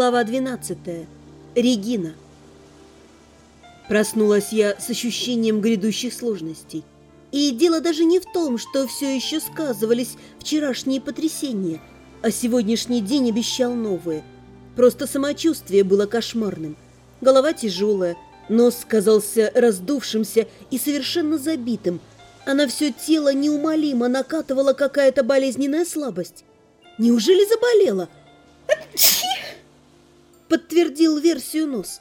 Глава 12. Регина. Проснулась я с ощущением грядущих сложностей. И дело даже не в том, что все еще сказывались вчерашние потрясения, а сегодняшний день обещал новые. Просто самочувствие было кошмарным. Голова тяжелая, нос казался раздувшимся и совершенно забитым, а на все тело неумолимо накатывала какая-то болезненная слабость. Неужели заболела? Подтвердил версию нос.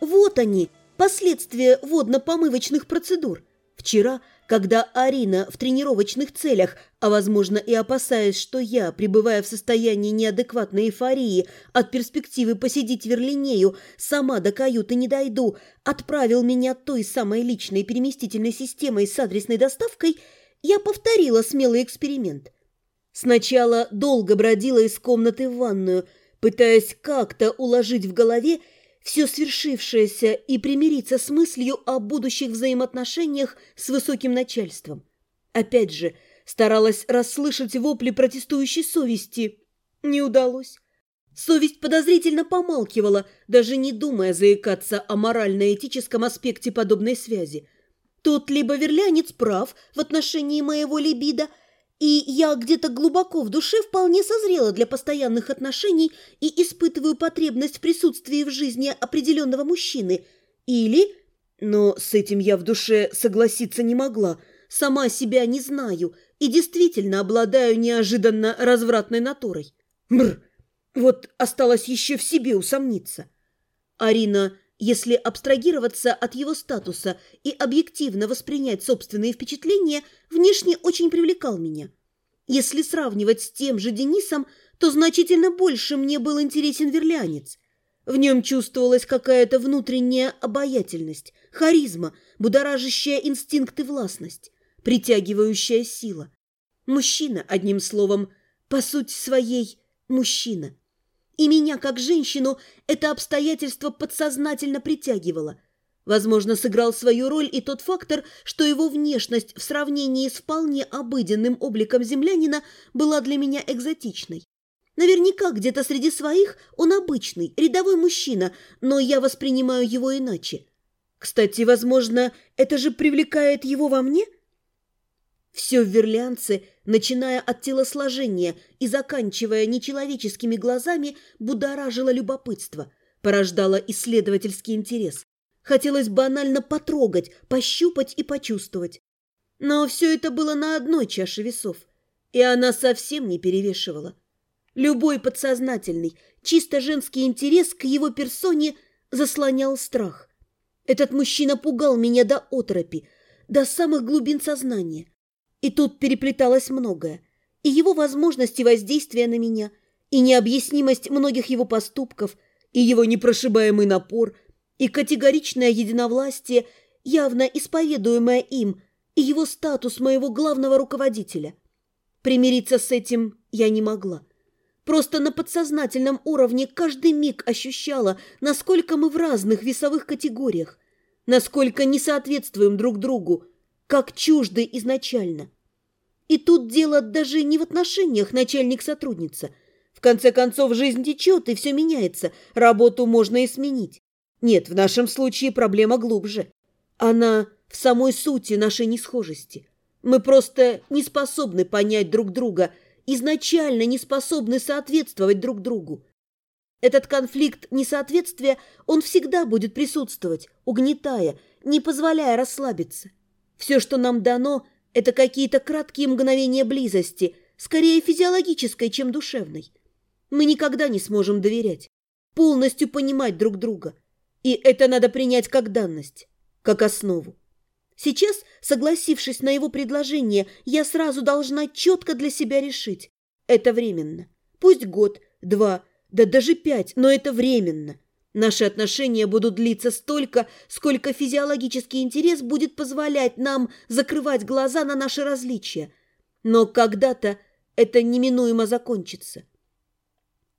Вот они, последствия водно-помывочных процедур. Вчера, когда Арина в тренировочных целях, а, возможно, и опасаясь, что я, пребывая в состоянии неадекватной эйфории от перспективы посидеть верлинею, сама до каюты не дойду, отправил меня той самой личной переместительной системой с адресной доставкой, я повторила смелый эксперимент. Сначала долго бродила из комнаты в ванную, пытаясь как-то уложить в голове все свершившееся и примириться с мыслью о будущих взаимоотношениях с высоким начальством. Опять же, старалась расслышать вопли протестующей совести. Не удалось. Совесть подозрительно помалкивала, даже не думая заикаться о морально-этическом аспекте подобной связи. Тут либо верлянец прав в отношении моего либидо, и я где-то глубоко в душе вполне созрела для постоянных отношений и испытываю потребность в присутствии в жизни определенного мужчины. Или... Но с этим я в душе согласиться не могла. Сама себя не знаю и действительно обладаю неожиданно развратной натурой. Бр! Вот осталось еще в себе усомниться. Арина, если абстрагироваться от его статуса и объективно воспринять собственные впечатления, внешне очень привлекал меня. Если сравнивать с тем же Денисом, то значительно больше мне был интересен верлянец. В нем чувствовалась какая-то внутренняя обаятельность, харизма, будоражащая инстинкты властность, притягивающая сила. Мужчина, одним словом, по сути своей, мужчина. И меня, как женщину, это обстоятельство подсознательно притягивало – Возможно, сыграл свою роль и тот фактор, что его внешность в сравнении с вполне обыденным обликом землянина была для меня экзотичной. Наверняка где-то среди своих он обычный, рядовой мужчина, но я воспринимаю его иначе. Кстати, возможно, это же привлекает его во мне? Все в верлянце, начиная от телосложения и заканчивая нечеловеческими глазами, будоражило любопытство, порождало исследовательский интерес. Хотелось банально потрогать, пощупать и почувствовать. Но все это было на одной чаше весов, и она совсем не перевешивала. Любой подсознательный, чисто женский интерес к его персоне заслонял страх. Этот мужчина пугал меня до отропи, до самых глубин сознания. И тут переплеталось многое. И его возможности воздействия на меня, и необъяснимость многих его поступков, и его непрошибаемый напор – и категоричное единовластие, явно исповедуемое им, и его статус моего главного руководителя. Примириться с этим я не могла. Просто на подсознательном уровне каждый миг ощущала, насколько мы в разных весовых категориях, насколько не соответствуем друг другу, как чужды изначально. И тут дело даже не в отношениях начальник-сотрудница. В конце концов, жизнь течет, и все меняется, работу можно и сменить. Нет, в нашем случае проблема глубже. Она в самой сути нашей несхожести. Мы просто не способны понять друг друга, изначально не способны соответствовать друг другу. Этот конфликт несоответствия, он всегда будет присутствовать, угнетая, не позволяя расслабиться. Все, что нам дано, это какие-то краткие мгновения близости, скорее физиологической, чем душевной. Мы никогда не сможем доверять, полностью понимать друг друга – и это надо принять как данность, как основу. Сейчас, согласившись на его предложение, я сразу должна четко для себя решить. Это временно. Пусть год, два, да даже пять, но это временно. Наши отношения будут длиться столько, сколько физиологический интерес будет позволять нам закрывать глаза на наши различия. Но когда-то это неминуемо закончится.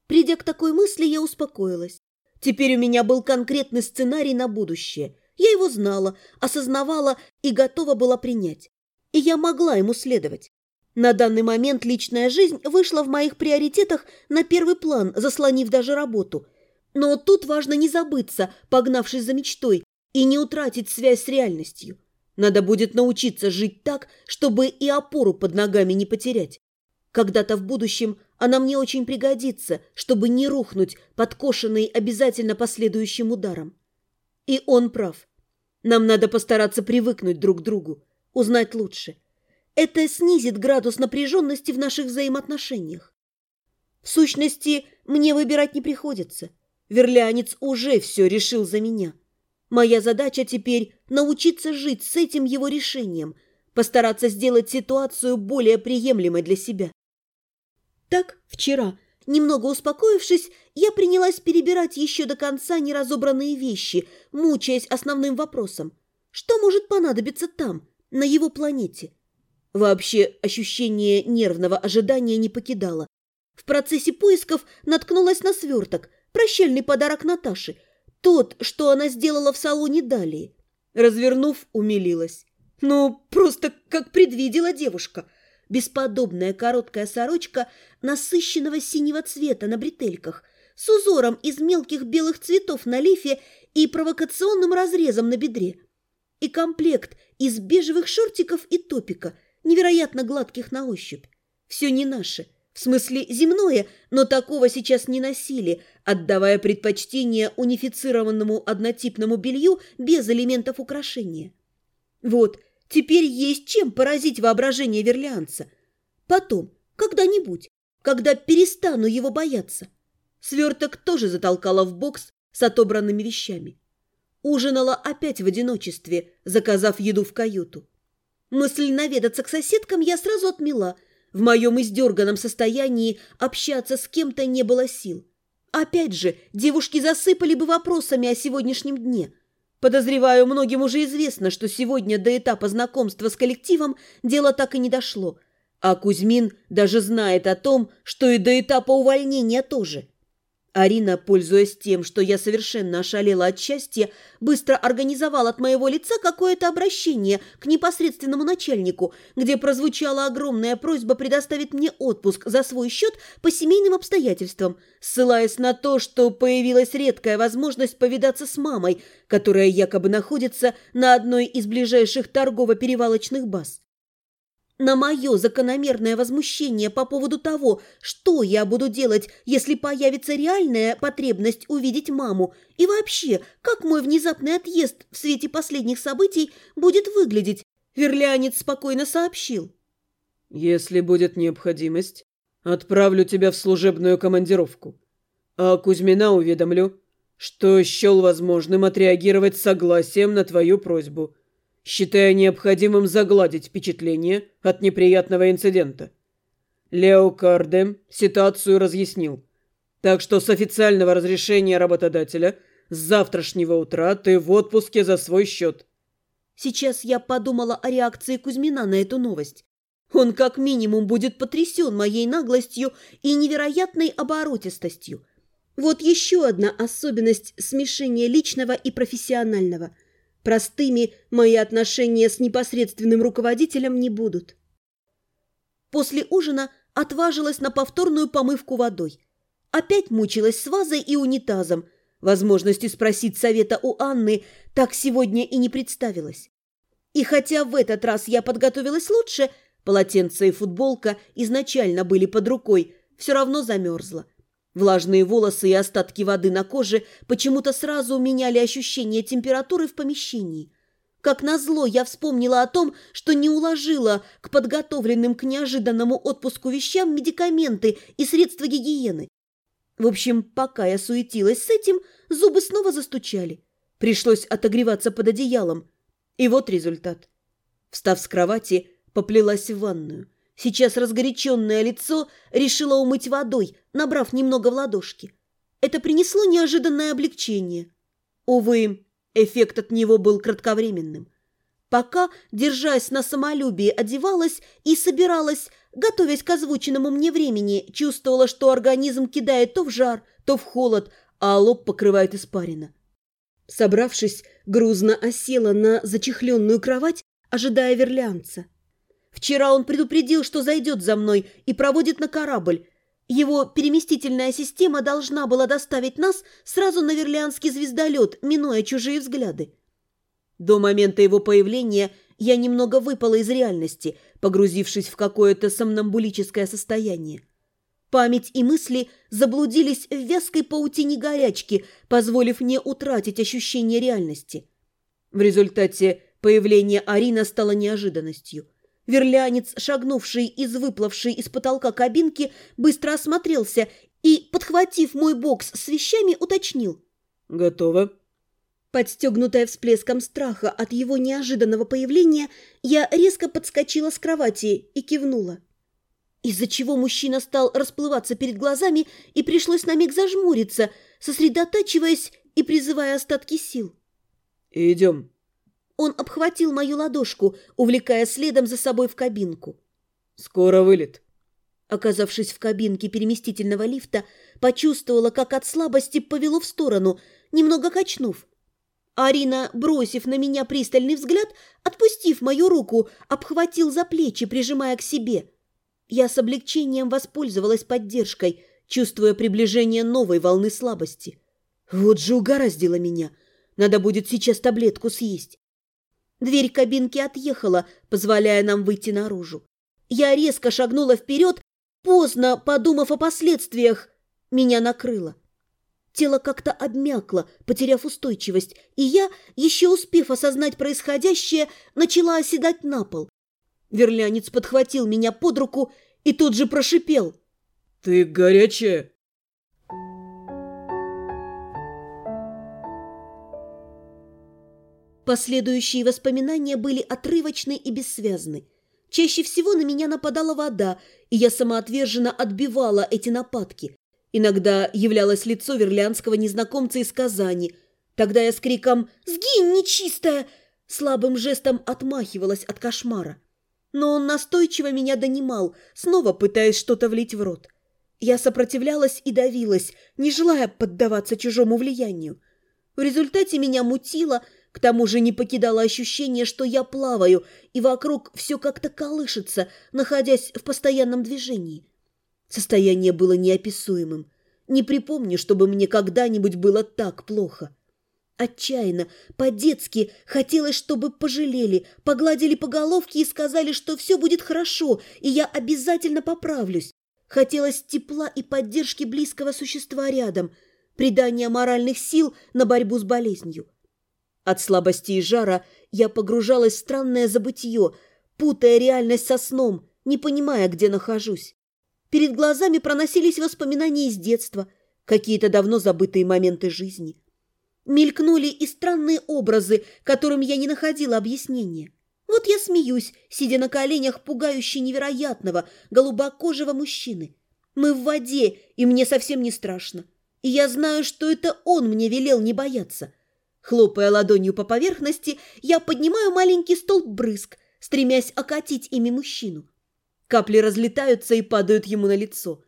Придя к такой мысли, я успокоилась. Теперь у меня был конкретный сценарий на будущее. Я его знала, осознавала и готова была принять. И я могла ему следовать. На данный момент личная жизнь вышла в моих приоритетах на первый план, заслонив даже работу. Но тут важно не забыться, погнавшись за мечтой, и не утратить связь с реальностью. Надо будет научиться жить так, чтобы и опору под ногами не потерять. Когда-то в будущем она мне очень пригодится, чтобы не рухнуть, подкошенный обязательно последующим ударом. И он прав. Нам надо постараться привыкнуть друг к другу, узнать лучше. Это снизит градус напряженности в наших взаимоотношениях. В сущности, мне выбирать не приходится. Верлянец уже все решил за меня. Моя задача теперь научиться жить с этим его решением, постараться сделать ситуацию более приемлемой для себя. Так, вчера, немного успокоившись, я принялась перебирать еще до конца неразобранные вещи, мучаясь основным вопросом. Что может понадобиться там, на его планете? Вообще, ощущение нервного ожидания не покидало. В процессе поисков наткнулась на сверток, прощальный подарок Наташи, тот, что она сделала в салоне далее. Развернув, умилилась. Ну, просто как предвидела девушка – бесподобная короткая сорочка насыщенного синего цвета на бретельках с узором из мелких белых цветов на лифе и провокационным разрезом на бедре. И комплект из бежевых шортиков и топика, невероятно гладких на ощупь. Все не наше, в смысле земное, но такого сейчас не носили, отдавая предпочтение унифицированному однотипному белью без элементов украшения. Вот – Теперь есть чем поразить воображение верлианца. Потом, когда-нибудь, когда перестану его бояться. Сверток тоже затолкала в бокс с отобранными вещами. Ужинала опять в одиночестве, заказав еду в каюту. Мысль наведаться к соседкам я сразу отмела. В моем издерганном состоянии общаться с кем-то не было сил. Опять же, девушки засыпали бы вопросами о сегодняшнем дне – Подозреваю, многим уже известно, что сегодня до этапа знакомства с коллективом дело так и не дошло. А Кузьмин даже знает о том, что и до этапа увольнения тоже. Арина, пользуясь тем, что я совершенно ошалела от счастья, быстро организовал от моего лица какое-то обращение к непосредственному начальнику, где прозвучала огромная просьба предоставить мне отпуск за свой счет по семейным обстоятельствам, ссылаясь на то, что появилась редкая возможность повидаться с мамой, которая якобы находится на одной из ближайших торгово-перевалочных баз на мое закономерное возмущение по поводу того, что я буду делать, если появится реальная потребность увидеть маму, и вообще, как мой внезапный отъезд в свете последних событий будет выглядеть, Верлянец спокойно сообщил. «Если будет необходимость, отправлю тебя в служебную командировку, а Кузьмина уведомлю, что счел возможным отреагировать согласием на твою просьбу» считая необходимым загладить впечатление от неприятного инцидента. Лео Кардем ситуацию разъяснил. Так что с официального разрешения работодателя с завтрашнего утра ты в отпуске за свой счет. Сейчас я подумала о реакции Кузьмина на эту новость. Он как минимум будет потрясен моей наглостью и невероятной оборотистостью. Вот еще одна особенность смешения личного и профессионального – Простыми мои отношения с непосредственным руководителем не будут. После ужина отважилась на повторную помывку водой. Опять мучилась с вазой и унитазом. Возможности спросить совета у Анны так сегодня и не представилось. И хотя в этот раз я подготовилась лучше, полотенце и футболка изначально были под рукой, все равно замерзла. Влажные волосы и остатки воды на коже почему-то сразу меняли ощущение температуры в помещении. Как назло, я вспомнила о том, что не уложила к подготовленным к неожиданному отпуску вещам медикаменты и средства гигиены. В общем, пока я суетилась с этим, зубы снова застучали. Пришлось отогреваться под одеялом. И вот результат. Встав с кровати, поплелась в ванную. Сейчас разгоряченное лицо решило умыть водой, набрав немного в ладошки. Это принесло неожиданное облегчение. Увы, эффект от него был кратковременным. Пока, держась на самолюбии, одевалась и собиралась, готовясь к озвученному мне времени, чувствовала, что организм кидает то в жар, то в холод, а лоб покрывает испарина. Собравшись, грузно осела на зачехленную кровать, ожидая верлянца. Вчера он предупредил, что зайдет за мной и проводит на корабль. Его переместительная система должна была доставить нас сразу на верлианский звездолет, минуя чужие взгляды. До момента его появления я немного выпала из реальности, погрузившись в какое-то сомнамбулическое состояние. Память и мысли заблудились в вязкой паутине горячки, позволив мне утратить ощущение реальности. В результате появление Арина стало неожиданностью – Верлянец, шагнувший из выплывшей из потолка кабинки, быстро осмотрелся и, подхватив мой бокс с вещами, уточнил. «Готово». Подстегнутая всплеском страха от его неожиданного появления, я резко подскочила с кровати и кивнула. Из-за чего мужчина стал расплываться перед глазами и пришлось на миг зажмуриться, сосредотачиваясь и призывая остатки сил. «Идем». Он обхватил мою ладошку, увлекая следом за собой в кабинку. «Скоро вылет». Оказавшись в кабинке переместительного лифта, почувствовала, как от слабости повело в сторону, немного качнув. Арина, бросив на меня пристальный взгляд, отпустив мою руку, обхватил за плечи, прижимая к себе. Я с облегчением воспользовалась поддержкой, чувствуя приближение новой волны слабости. Вот же угораздило меня. Надо будет сейчас таблетку съесть. Дверь кабинки отъехала, позволяя нам выйти наружу. Я резко шагнула вперед, поздно подумав о последствиях. Меня накрыло. Тело как-то обмякло, потеряв устойчивость, и я, еще успев осознать происходящее, начала оседать на пол. Верлянец подхватил меня под руку и тут же прошипел. «Ты горячая!» Последующие воспоминания были отрывочны и бессвязны. Чаще всего на меня нападала вода, и я самоотверженно отбивала эти нападки. Иногда являлось лицо верлянского незнакомца из Казани. Тогда я с криком «Сгинь, нечистая!» слабым жестом отмахивалась от кошмара. Но он настойчиво меня донимал, снова пытаясь что-то влить в рот. Я сопротивлялась и давилась, не желая поддаваться чужому влиянию. В результате меня мутило – к тому же не покидало ощущение, что я плаваю, и вокруг все как-то колышется, находясь в постоянном движении. Состояние было неописуемым. Не припомню, чтобы мне когда-нибудь было так плохо. Отчаянно, по-детски хотелось, чтобы пожалели, погладили по головке и сказали, что все будет хорошо, и я обязательно поправлюсь. Хотелось тепла и поддержки близкого существа рядом, придания моральных сил на борьбу с болезнью. От слабости и жара я погружалась в странное забытье, путая реальность со сном, не понимая, где нахожусь. Перед глазами проносились воспоминания из детства, какие-то давно забытые моменты жизни. Мелькнули и странные образы, которым я не находила объяснения. Вот я смеюсь, сидя на коленях пугающе невероятного, голубокожего мужчины. Мы в воде, и мне совсем не страшно. И я знаю, что это он мне велел не бояться. Хлопая ладонью по поверхности, я поднимаю маленький столб брызг, стремясь окатить ими мужчину. Капли разлетаются и падают ему на лицо.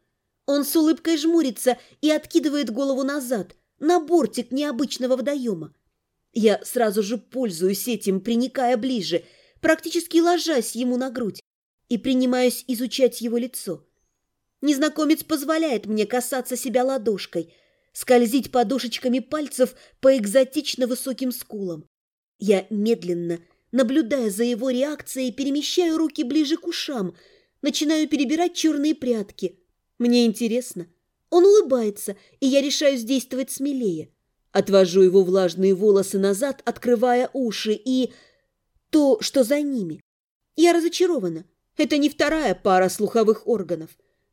Он с улыбкой жмурится и откидывает голову назад, на бортик необычного водоема. Я сразу же пользуюсь этим, приникая ближе, практически ложась ему на грудь и принимаюсь изучать его лицо. Незнакомец позволяет мне касаться себя ладошкой, скользить подушечками пальцев по экзотично высоким скулам. Я медленно, наблюдая за его реакцией, перемещаю руки ближе к ушам, начинаю перебирать черные прятки. Мне интересно. Он улыбается, и я решаюсь действовать смелее. Отвожу его влажные волосы назад, открывая уши, и... то, что за ними. Я разочарована. Это не вторая пара слуховых органов.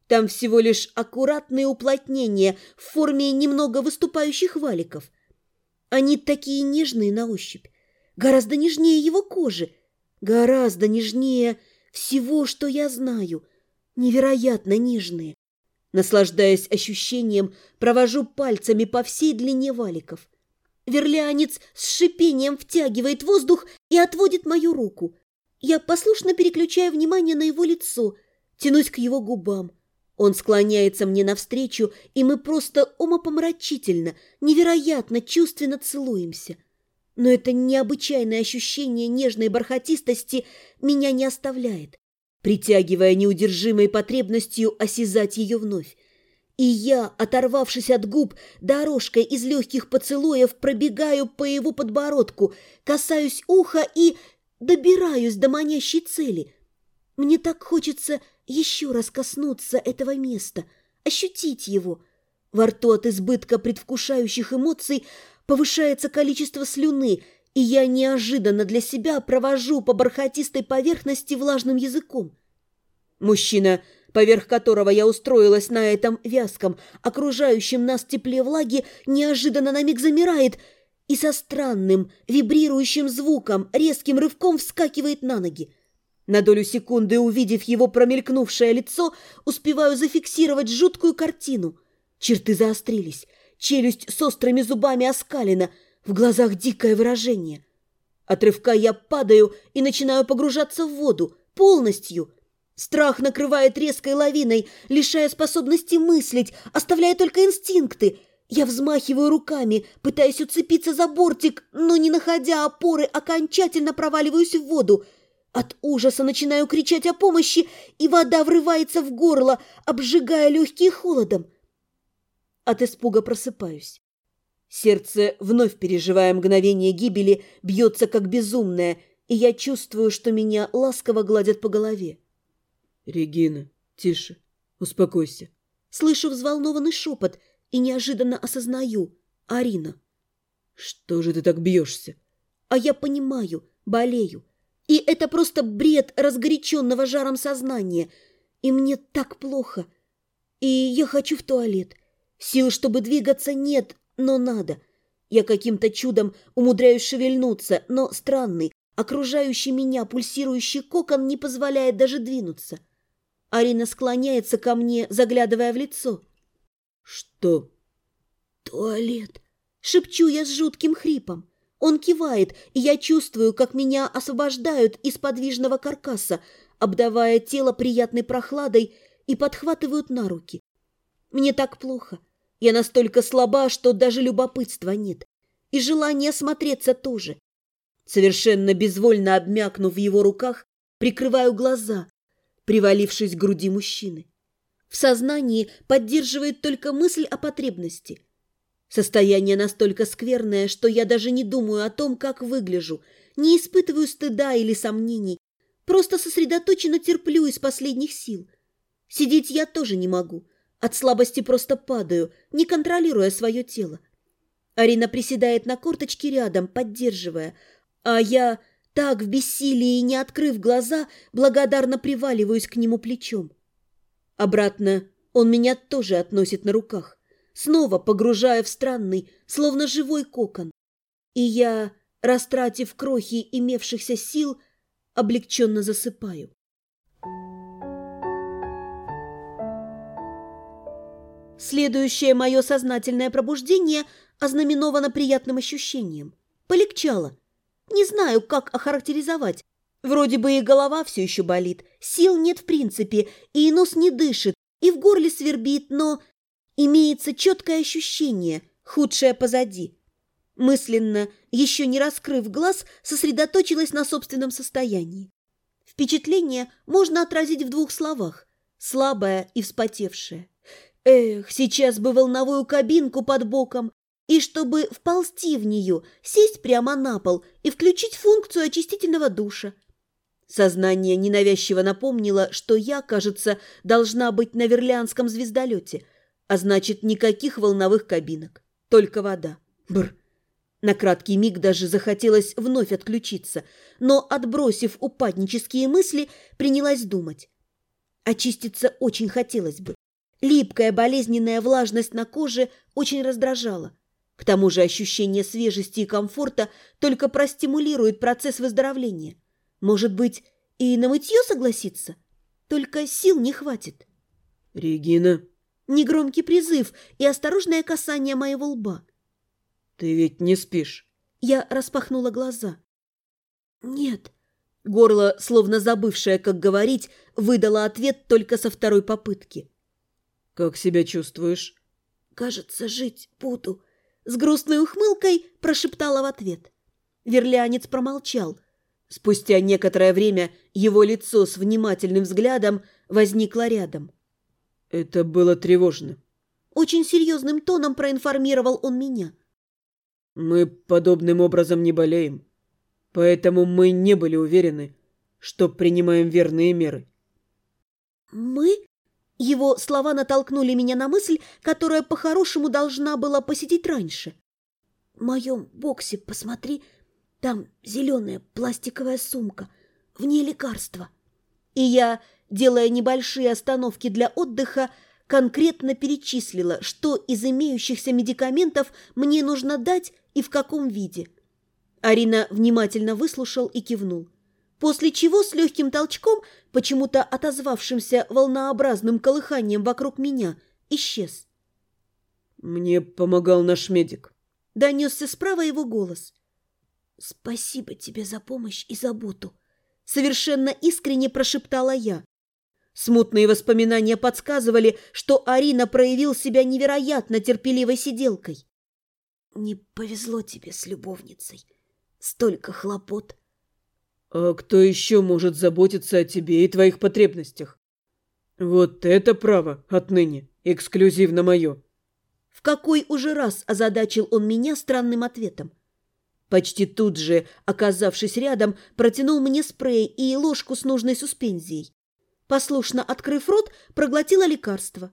Там всего лишь аккуратные уплотнения в форме немного выступающих валиков. Они такие нежные на ощупь, гораздо нежнее его кожи, гораздо нежнее всего, что я знаю, невероятно нежные. Наслаждаясь ощущением, провожу пальцами по всей длине валиков. Верлянец с шипением втягивает воздух и отводит мою руку. Я послушно переключаю внимание на его лицо, тянусь к его губам. Он склоняется мне навстречу, и мы просто умопомрачительно, невероятно чувственно целуемся. Но это необычайное ощущение нежной бархатистости меня не оставляет. притягивая неудержимой потребностью осязать ее вновь. И я, оторвавшись от губ, дорожкой из легких поцелуев пробегаю по его подбородку, касаюсь уха и добираюсь до манящей цели. Мне так хочется еще раз коснуться этого места, ощутить его. Во рту от избытка предвкушающих эмоций повышается количество слюны, и я неожиданно для себя провожу по бархатистой поверхности влажным языком. Мужчина поверх которого я устроилась на этом вязком, окружающем нас тепле влаги, неожиданно на миг замирает и со странным, вибрирующим звуком, резким рывком вскакивает на ноги. На долю секунды, увидев его промелькнувшее лицо, успеваю зафиксировать жуткую картину. Черты заострились, челюсть с острыми зубами оскалена, в глазах дикое выражение. От рывка я падаю и начинаю погружаться в воду, полностью – Страх накрывает резкой лавиной, лишая способности мыслить, оставляя только инстинкты. Я взмахиваю руками, пытаясь уцепиться за бортик, но, не находя опоры, окончательно проваливаюсь в воду. От ужаса начинаю кричать о помощи, и вода врывается в горло, обжигая легкие холодом. От испуга просыпаюсь. Сердце, вновь переживая мгновение гибели, бьется как безумное, и я чувствую, что меня ласково гладят по голове. «Регина, тише, успокойся». Слышу взволнованный шепот и неожиданно осознаю. Арина. «Что же ты так бьешься?» А я понимаю, болею. И это просто бред разгоряченного жаром сознания. И мне так плохо. И я хочу в туалет. Сил, чтобы двигаться, нет, но надо. Я каким-то чудом умудряюсь шевельнуться, но странный, окружающий меня пульсирующий кокон не позволяет даже двинуться. Арина склоняется ко мне, заглядывая в лицо. «Что?» «Туалет!» — шепчу я с жутким хрипом. Он кивает, и я чувствую, как меня освобождают из подвижного каркаса, обдавая тело приятной прохладой и подхватывают на руки. Мне так плохо. Я настолько слаба, что даже любопытства нет. И желание смотреться тоже. Совершенно безвольно обмякнув в его руках, прикрываю глаза, привалившись к груди мужчины. В сознании поддерживает только мысль о потребности. Состояние настолько скверное, что я даже не думаю о том, как выгляжу, не испытываю стыда или сомнений, просто сосредоточенно терплю из последних сил. Сидеть я тоже не могу, от слабости просто падаю, не контролируя свое тело. Арина приседает на корточке рядом, поддерживая, а я так, в бессилии, не открыв глаза, благодарно приваливаюсь к нему плечом. Обратно он меня тоже относит на руках, снова погружая в странный, словно живой кокон. И я, растратив крохи имевшихся сил, облегченно засыпаю. Следующее мое сознательное пробуждение ознаменовано приятным ощущением. Полегчало – не знаю, как охарактеризовать. Вроде бы и голова все еще болит, сил нет в принципе, и нос не дышит, и в горле свербит, но имеется четкое ощущение, худшее позади. Мысленно, еще не раскрыв глаз, сосредоточилась на собственном состоянии. Впечатление можно отразить в двух словах – слабое и вспотевшее. Эх, сейчас бы волновую кабинку под боком, и чтобы вползти в нее, сесть прямо на пол и включить функцию очистительного душа. Сознание ненавязчиво напомнило, что я, кажется, должна быть на верлианском звездолете, а значит, никаких волновых кабинок, только вода. Бр. На краткий миг даже захотелось вновь отключиться, но, отбросив упаднические мысли, принялась думать. Очиститься очень хотелось бы. Липкая болезненная влажность на коже очень раздражала. К тому же ощущение свежести и комфорта только простимулирует процесс выздоровления. Может быть, и на мытье согласиться? Только сил не хватит. «Регина!» Негромкий призыв и осторожное касание моего лба. «Ты ведь не спишь?» Я распахнула глаза. «Нет». Горло, словно забывшее, как говорить, выдало ответ только со второй попытки. «Как себя чувствуешь?» «Кажется, жить буду», с грустной ухмылкой прошептала в ответ. Верлянец промолчал. Спустя некоторое время его лицо с внимательным взглядом возникло рядом. «Это было тревожно». Очень серьезным тоном проинформировал он меня. «Мы подобным образом не болеем, поэтому мы не были уверены, что принимаем верные меры». «Мы?» Его слова натолкнули меня на мысль, которая по-хорошему должна была посетить раньше. «В моем боксе, посмотри, там зеленая пластиковая сумка, в ней лекарства». И я, делая небольшие остановки для отдыха, конкретно перечислила, что из имеющихся медикаментов мне нужно дать и в каком виде. Арина внимательно выслушал и кивнул после чего с легким толчком, почему-то отозвавшимся волнообразным колыханием вокруг меня, исчез. «Мне помогал наш медик», — донесся справа его голос. «Спасибо тебе за помощь и заботу», — совершенно искренне прошептала я. Смутные воспоминания подсказывали, что Арина проявил себя невероятно терпеливой сиделкой. «Не повезло тебе с любовницей. Столько хлопот». А кто еще может заботиться о тебе и твоих потребностях? Вот это право отныне эксклюзивно мое. В какой уже раз озадачил он меня странным ответом? Почти тут же, оказавшись рядом, протянул мне спрей и ложку с нужной суспензией. Послушно открыв рот, проглотила лекарство.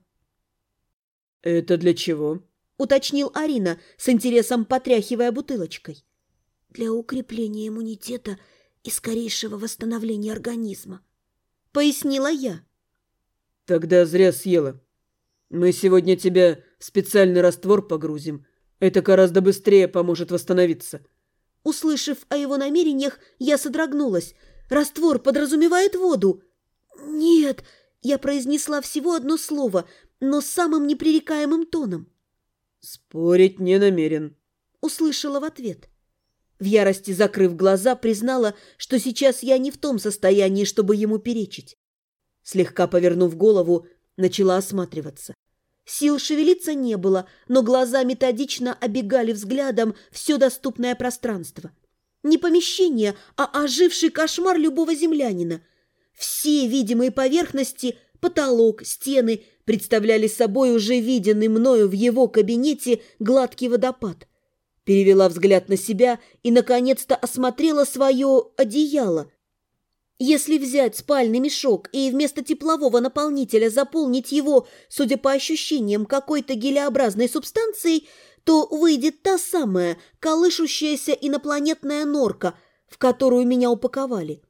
«Это для чего?» — уточнил Арина, с интересом потряхивая бутылочкой. «Для укрепления иммунитета и скорейшего восстановления организма», — пояснила я. «Тогда зря съела. Мы сегодня тебя в специальный раствор погрузим. Это гораздо быстрее поможет восстановиться». Услышав о его намерениях, я содрогнулась. «Раствор подразумевает воду». «Нет», — я произнесла всего одно слово, но самым непререкаемым тоном. «Спорить не намерен», — услышала в ответ. В ярости закрыв глаза, признала, что сейчас я не в том состоянии, чтобы ему перечить. Слегка повернув голову, начала осматриваться. Сил шевелиться не было, но глаза методично обегали взглядом все доступное пространство. Не помещение, а оживший кошмар любого землянина. Все видимые поверхности, потолок, стены представляли собой уже виденный мною в его кабинете гладкий водопад – перевела взгляд на себя и, наконец-то, осмотрела свое одеяло. Если взять спальный мешок и вместо теплового наполнителя заполнить его, судя по ощущениям, какой-то гелеобразной субстанцией, то выйдет та самая колышущаяся инопланетная норка, в которую меня упаковали.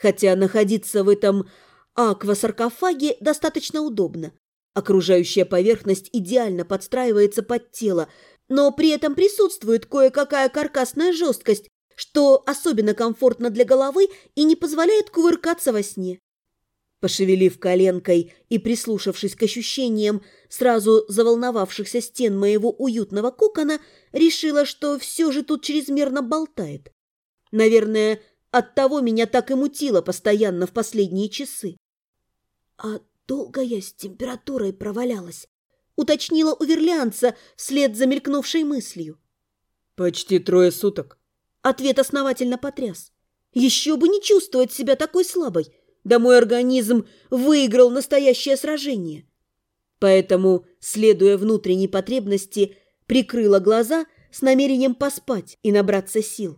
Хотя находиться в этом аквасаркофаге достаточно удобно. Окружающая поверхность идеально подстраивается под тело, но при этом присутствует кое-какая каркасная жесткость, что особенно комфортно для головы и не позволяет кувыркаться во сне. Пошевелив коленкой и прислушавшись к ощущениям сразу заволновавшихся стен моего уютного кокона, решила, что все же тут чрезмерно болтает. Наверное, оттого меня так и мутило постоянно в последние часы. А долго я с температурой провалялась? уточнила у верлянца вслед за мелькнувшей мыслью. «Почти трое суток». Ответ основательно потряс. «Еще бы не чувствовать себя такой слабой, да мой организм выиграл настоящее сражение». Поэтому, следуя внутренней потребности, прикрыла глаза с намерением поспать и набраться сил.